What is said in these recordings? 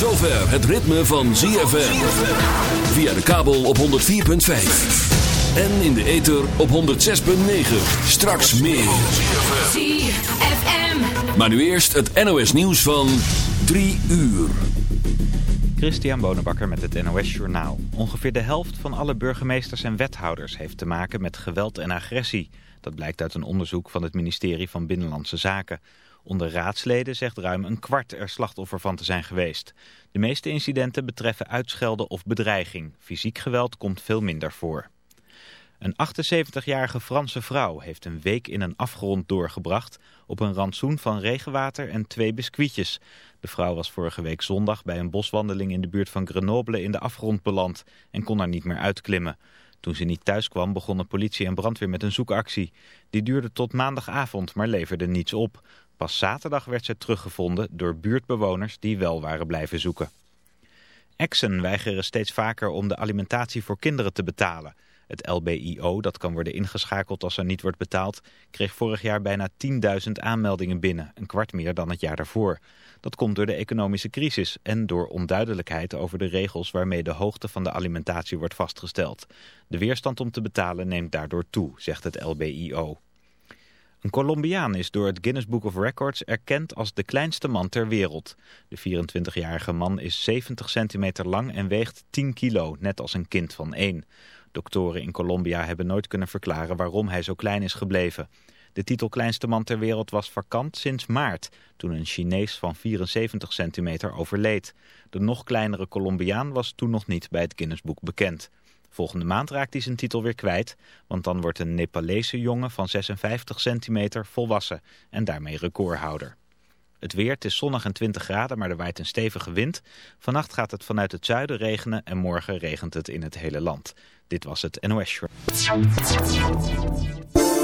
het ritme van ZFM. Via de kabel op 104.5. En in de ether op 106.9. Straks meer. ZFM. Maar nu eerst het NOS nieuws van 3 uur. Christian Bonenbakker met het NOS Journaal. Ongeveer de helft van alle burgemeesters en wethouders heeft te maken met geweld en agressie. Dat blijkt uit een onderzoek van het ministerie van Binnenlandse Zaken. Onder raadsleden zegt ruim een kwart er slachtoffer van te zijn geweest. De meeste incidenten betreffen uitschelden of bedreiging. Fysiek geweld komt veel minder voor. Een 78-jarige Franse vrouw heeft een week in een afgrond doorgebracht... op een rantsoen van regenwater en twee biscuitjes. De vrouw was vorige week zondag bij een boswandeling in de buurt van Grenoble in de afgrond beland... en kon er niet meer uitklimmen. Toen ze niet thuis kwam begonnen politie en brandweer met een zoekactie. Die duurde tot maandagavond, maar leverde niets op. Pas zaterdag werd ze teruggevonden door buurtbewoners die wel waren blijven zoeken. Exen weigeren steeds vaker om de alimentatie voor kinderen te betalen. Het LBIO, dat kan worden ingeschakeld als er niet wordt betaald, kreeg vorig jaar bijna 10.000 aanmeldingen binnen, een kwart meer dan het jaar daarvoor. Dat komt door de economische crisis en door onduidelijkheid over de regels waarmee de hoogte van de alimentatie wordt vastgesteld. De weerstand om te betalen neemt daardoor toe, zegt het LBIO. Een Colombiaan is door het Guinness Book of Records erkend als de kleinste man ter wereld. De 24-jarige man is 70 centimeter lang en weegt 10 kilo, net als een kind van 1. Doktoren in Colombia hebben nooit kunnen verklaren waarom hij zo klein is gebleven. De titel kleinste man ter wereld was vakant sinds maart, toen een Chinees van 74 centimeter overleed. De nog kleinere Colombiaan was toen nog niet bij het Guinnessboek bekend. Volgende maand raakt hij zijn titel weer kwijt, want dan wordt een Nepalese jongen van 56 centimeter volwassen en daarmee recordhouder. Het weer, het is zonnig en 20 graden, maar er waait een stevige wind. Vannacht gaat het vanuit het zuiden regenen en morgen regent het in het hele land. Dit was het NOS Show.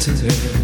today.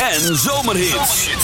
And zomerhits.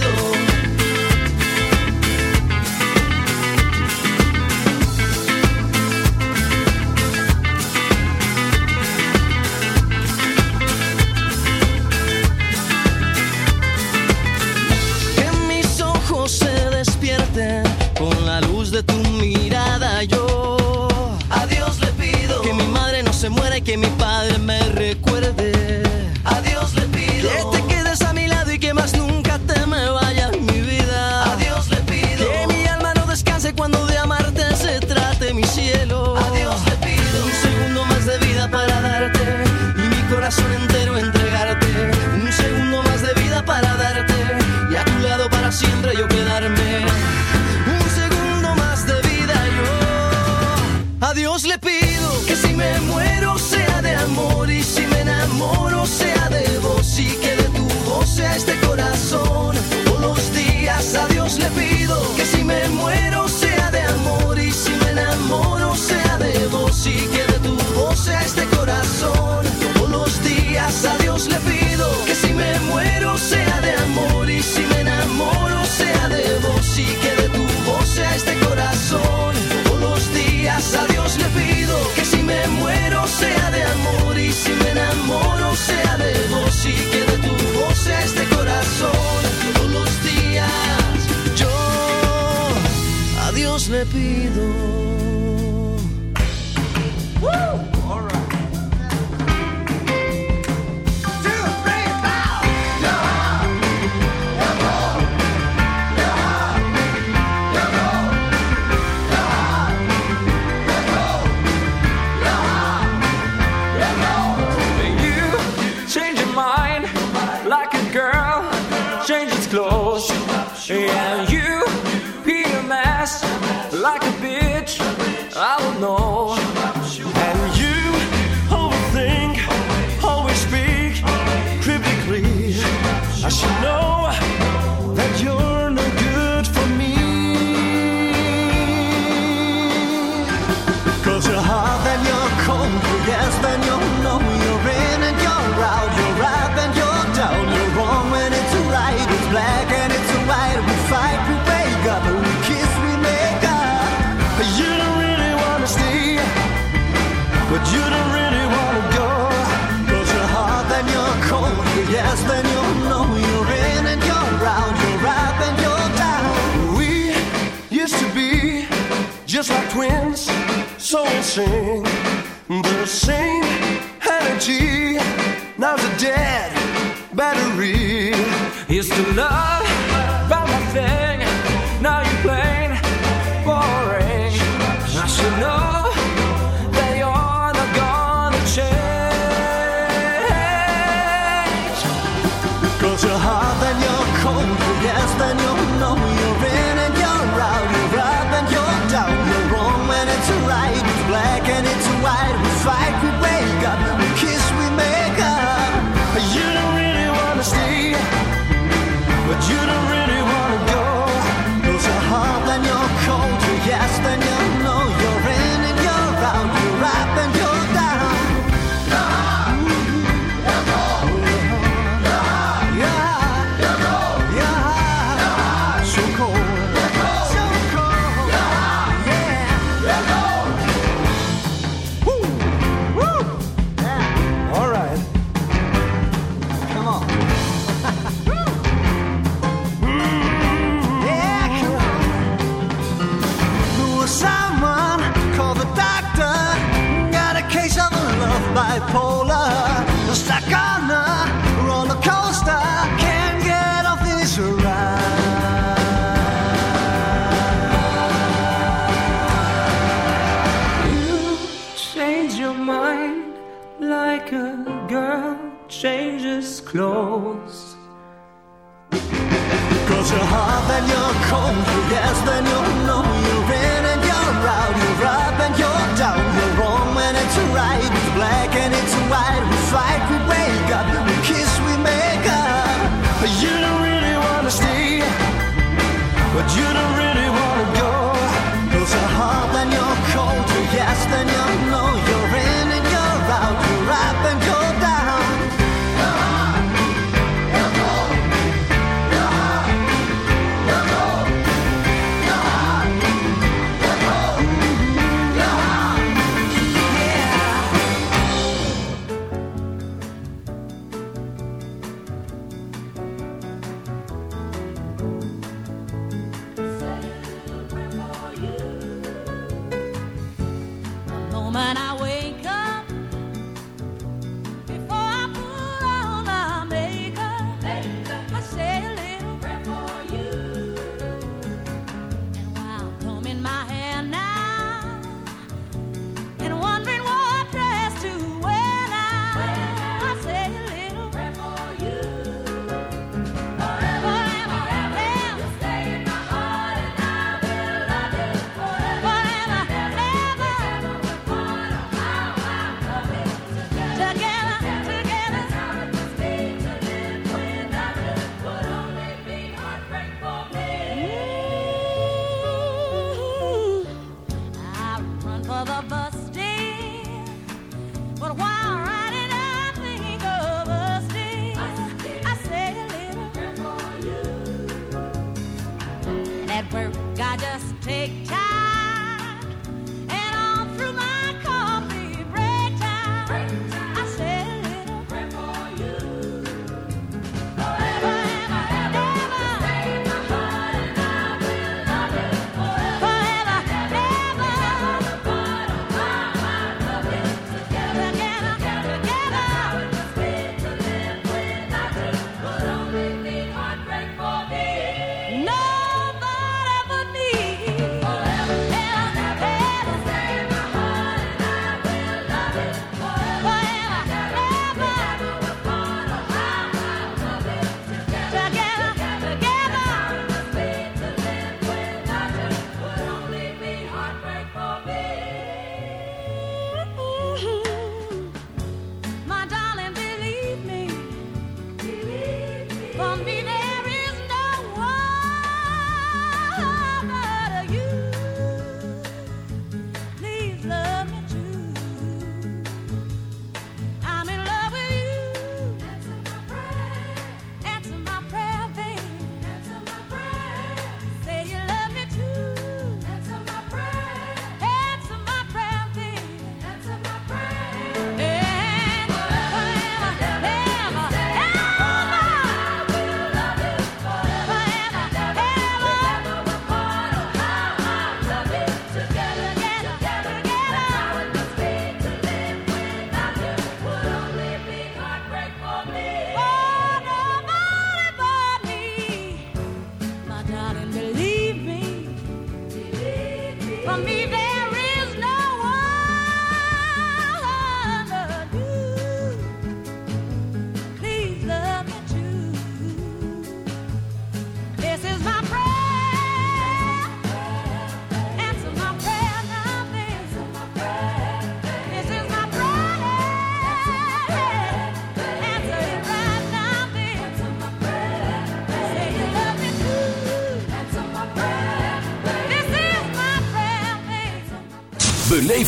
Dios le pido que si me muero sea de amor y si me enamoro sea de vos y que de tu voz sea este corazón. Todos los días yo a Dios le pido. Sing the same energy. Now's a dead battery. Used to love strangers' clothes. Cause you're hot, then you're cold, yes, then you're no, you're in and you're out, you're up and you're down, you're wrong and it's right, it's black and it's white, we fight, we wake up, we kiss, we make up. You don't really wanna stay, but you don't